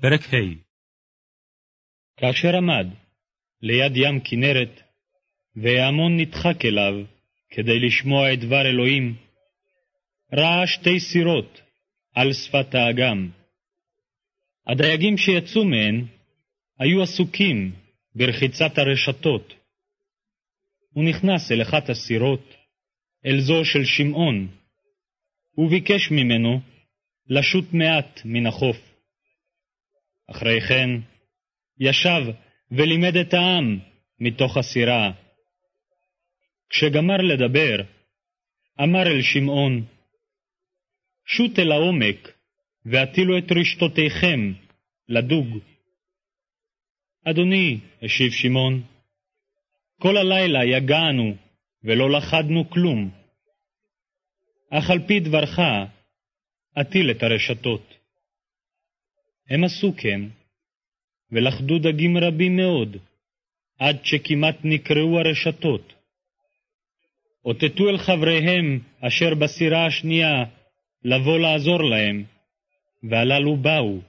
פרק ה' כאשר עמד ליד ים כנרת, וההמון נדחק אליו כדי לשמוע את דבר אלוהים, ראה שתי סירות על שפת האגם. הדייגים שיצאו מהן היו עסוקים ברחיצת הרשתות. הוא נכנס אל אחת הסירות, אל זו של שמעון, וביקש ממנו לשוט מעט מן החוף. אחרי כן ישב ולימד את העם מתוך הסירה. כשגמר לדבר, אמר אל שמעון, שוט אל העומק, והטילו את רשתותיכם לדוג. אדוני, השיב שמעון, כל הלילה יגענו, ולא לכדנו כלום. אך על פי דברך, אטיל את הרשתות. הם עשו כן, ולכדו דגים רבים מאוד, עד שכמעט נקרעו הרשתות. אותתו אל חבריהם אשר בסירה השנייה לבוא לעזור להם, והללו באו.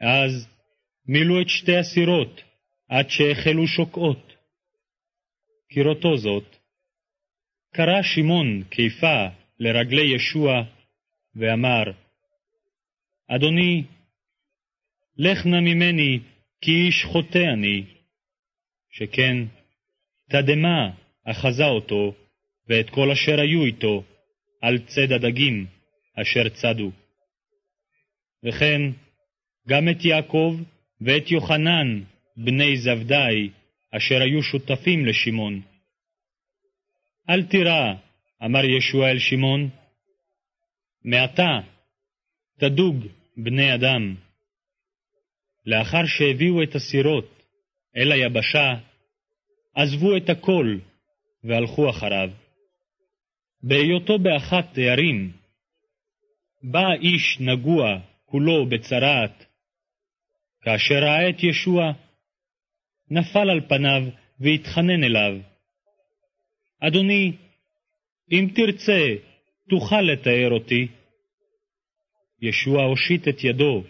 אז מילאו את שתי הסירות עד שהחלו שוקעות. כראותו זאת, קרא שמעון קיפה לרגלי ישוע, ואמר, אדוני, לך נא ממני, כי איש חוטא אני. שכן, תדמה אחזה אותו, ואת כל אשר היו איתו, על צד הדגים אשר צדו. וכן, גם את יעקב ואת יוחנן, בני זבדי, אשר היו שותפים לשמעון. אל תירא, אמר ישוע אל שמעון, מעתה תדוג בני אדם. לאחר שהביאו את הסירות אל היבשה, עזבו את הכל והלכו אחריו. בהיותו באחת הערים, בא איש נגוע כולו בצרעת. כאשר ראה את ישוע, נפל על פניו והתחנן אליו. אדוני, אם תרצה, תוכל לתאר אותי. ישוע הושיט את ידו,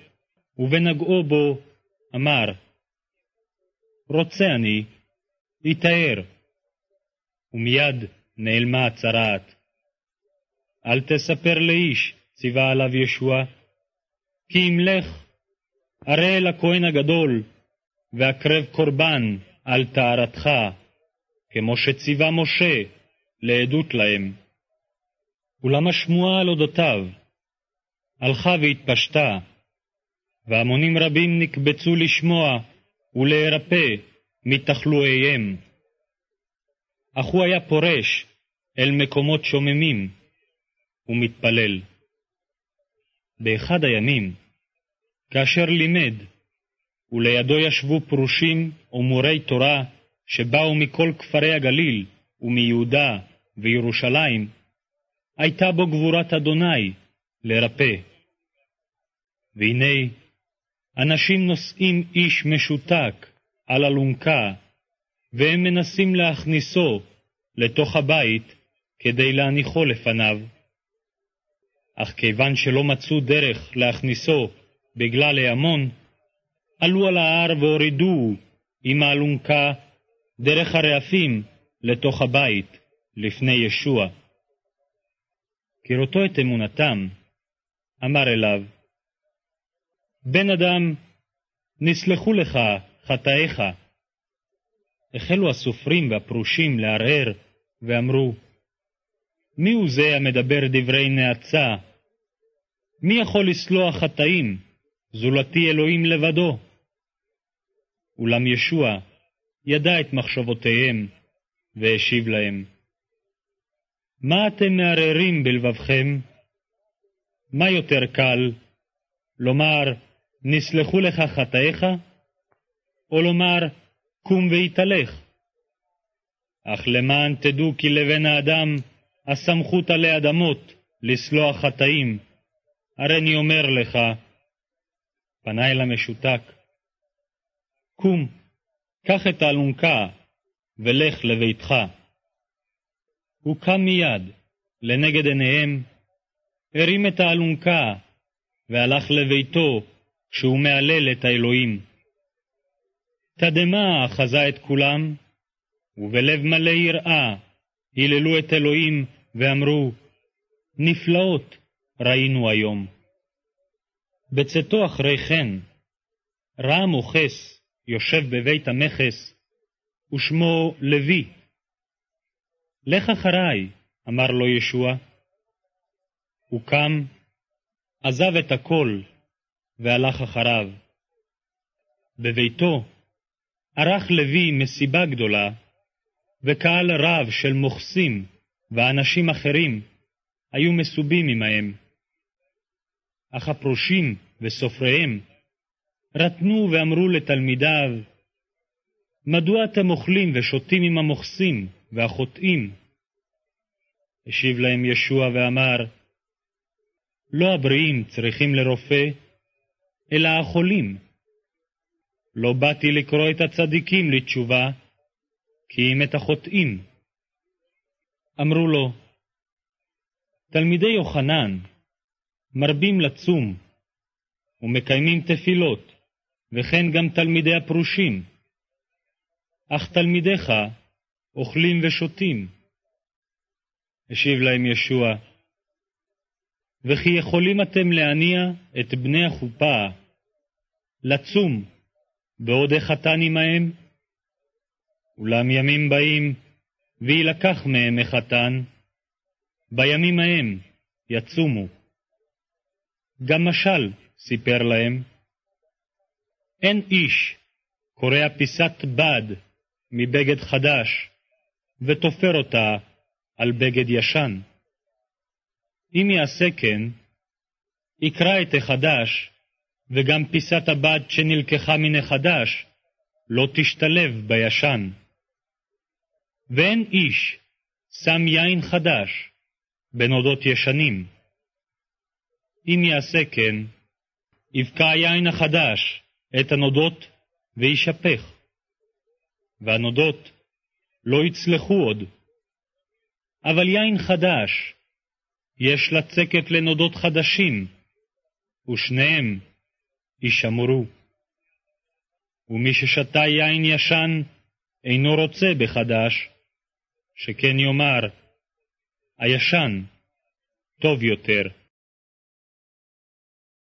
ובנגעו בו אמר, רוצה אני, יתאר. ומיד נעלמה הצרעת. אל תספר לאיש, ציווה עליו ישוע, כי אם לך, הרי אל הכהן הגדול, והקרב קורבן על טהרתך, כמו שציווה משה לעדות להם. אולם השמועה על אודותיו הלכה והתפשטה, והמונים רבים נקבצו לשמוע ולהירפא מתחלואיהם. אך הוא היה פורש אל מקומות שוממים ומתפלל. באחד הימים, כאשר לימד, ולידו ישבו פרושים ומורי תורה שבאו מכל כפרי הגליל ומיהודה וירושלים, הייתה בו גבורת אדוני לרפא. והנה, אנשים נושאים איש משותק על אלונקה, והם מנסים להכניסו לתוך הבית כדי להניחו לפניו. אך כיוון שלא מצאו דרך להכניסו בגלל ההמון, עלו על ההר והורידו עם האלונקה דרך הרעפים לתוך הבית לפני ישוע. כראותו את אמונתם, אמר אליו, בן אדם, נסלחו לך חטאיך. החלו הסופרים והפרושים לערער, ואמרו, מי הוא זה המדבר דברי נאצה? מי יכול לסלוח חטאים, זולתי אלוהים לבדו? אולם ישוע ידע את מחשבותיהם, והשיב להם, מה אתם מערערים בלבבכם? מה יותר קל, לומר, נסלחו לך חטאיך, או לומר, קום והתהלך? אך למען תדעו כי לבן האדם הסמכות עלי אדמות לסלוח חטאים, הרי אני אומר לך, פנה אל המשותק, קום, קח את האלונקה ולך לביתך. הוא קם מיד, לנגד עיניהם, הרים את האלונקה, והלך לביתו שהוא מהלל את האלוהים. תדהמה אחזה את כולם, ובלב מלא יראה היללו את אלוהים ואמרו, נפלאות ראינו היום. בצאתו אחרי כן, ראה מוכס יושב בבית המכס, ושמו לוי. לך אחריי, אמר לו ישוע. הוא קם, עזב את הכל, והלך אחריו. בביתו ערך לוי מסיבה גדולה, וקהל רב של מוכסים ואנשים אחרים היו מסובים עמהם. אך הפרושים וסופריהם רתנו ואמרו לתלמידיו, מדוע אתם אוכלים ושותים עם המוכסים והחוטאים? השיב להם ישוע ואמר, לא הבריאים צריכים לרופא, אלא החולים. לא באתי לקרוא את הצדיקים לתשובה, כי אם את החוטאים. אמרו לו, תלמידי יוחנן מרבים לצום ומקיימים תפילות, וכן גם תלמידי הפרושים. אך תלמידיך אוכלים ושותים. השיב להם ישוע, וכי יכולים אתם להניע את בני החופה לצום בעוד החתן עמהם? אולם ימים באים, ויילקח מהם החתן, בימים ההם יצומו. גם משל סיפר להם, אין איש קורע פיסת בד מבגד חדש, ותופר אותה על בגד ישן. אם יעשה כן, יקרא את החדש, וגם פיסת הבד שנלקחה מן החדש לא תשתלב בישן. ואין איש שם יין חדש בנודות ישנים. אם יעשה כן, יבקע היין החדש את הנודות וישפך, והנודות לא יצלחו עוד. אבל יין חדש, יש לצקת לנודות חדשים, ושניהם יישמרו. ומי ששתה יין ישן אינו רוצה בחדש, שכן יאמר, הישן טוב יותר.